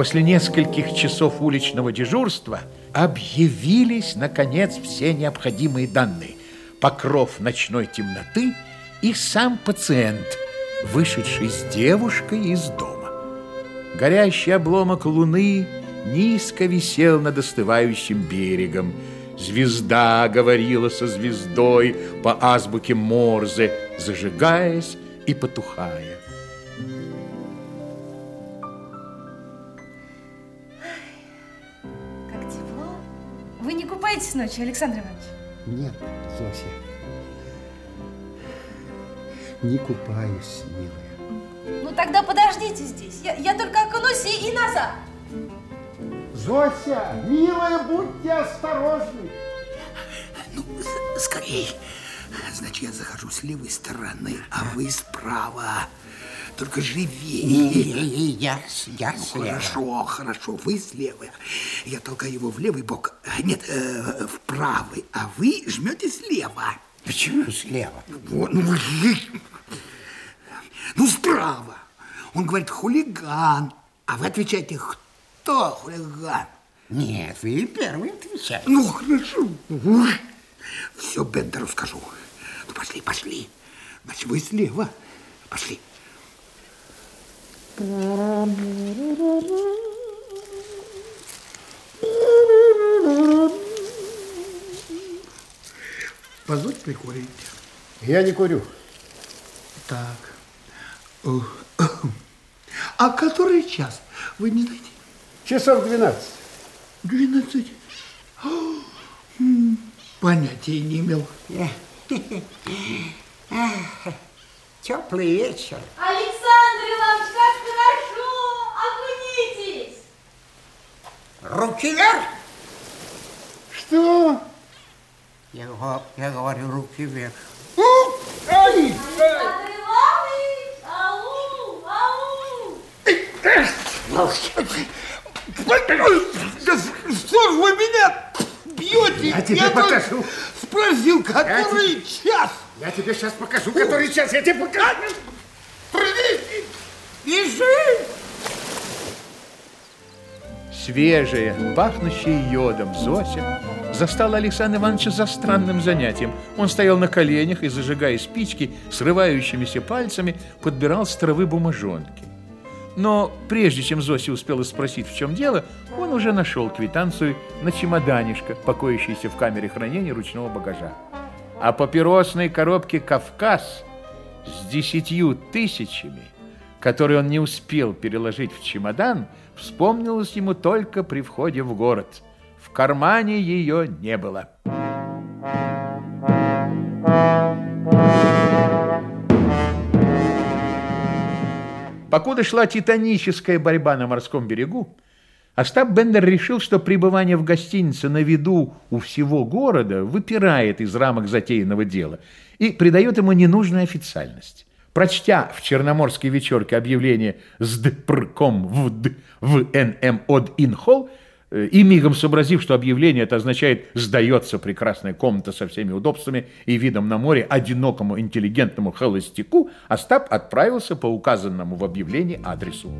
после нескольких часов уличного дежурства объявились, наконец, все необходимые данные. Покров ночной темноты и сам пациент, вышедший с девушкой из дома. Горящий обломок луны низко висел над остывающим берегом. Звезда говорила со звездой по азбуке Морзе, зажигаясь и потухая. Вы не купаетесь ночью, Александр Иванович? Нет, Зося. Не купаюсь, милая. Ну тогда подождите здесь. Я, я только окунусь и, и назад. Зося, милая, будьте осторожны. Ну, скорей. Значит, я захожу с левой стороны, а вы справа. Только живее. Я, я ну, Хорошо, хорошо, вы слева. Я толкаю его в левый бок. Нет, э, в правый, а вы жмете слева. Почему слева? Вот, ну, ну, справа. Он говорит, хулиган. А вы отвечаете, кто хулиган? Нет, вы первый отвечаете. Ну, хорошо. Все Бендеру скажу. Ну, пошли, пошли. Значит, вы слева. Пошли. Позвольте прикурить. Я не курю. Так. А который час? Вы не знаете? Часов 12. 12? Понятия не имел. Теплый вечер. Александр Иванович, как хорошо! Окунитесь! Руки вверх! Что? Я, я говорю, руки вверх. Ай! Александр Иванович! Ау! Ау! Что ж вы меня бьете? Я тебе покажу. Спросил, который час? Я тебе сейчас покажу, который час. Я тебе покажу. Свежая, пахнущая йодом Зося застала Александра Ивановича за странным занятием. Он стоял на коленях и, зажигая спички, срывающимися пальцами подбирал с травы бумажонки. Но прежде чем Зося успела спросить, в чем дело, он уже нашел квитанцию на чемоданишко, покоящийся в камере хранения ручного багажа. А папиросной коробке «Кавказ» с десятью тысячами, которые он не успел переложить в чемодан, вспомнилось ему только при входе в город. В кармане ее не было. Покуда шла титаническая борьба на морском берегу, Остап Бендер решил, что пребывание в гостинице на виду у всего города выпирает из рамок затеянного дела и придает ему ненужную официальность. Прочтя в черноморской вечерке объявление «СДПРКОМ ВД в НМ от Инхол», э, и мигом сообразив, что объявление это означает «сдается прекрасная комната со всеми удобствами и видом на море одинокому интеллигентному холостяку», Остап отправился по указанному в объявлении адресу.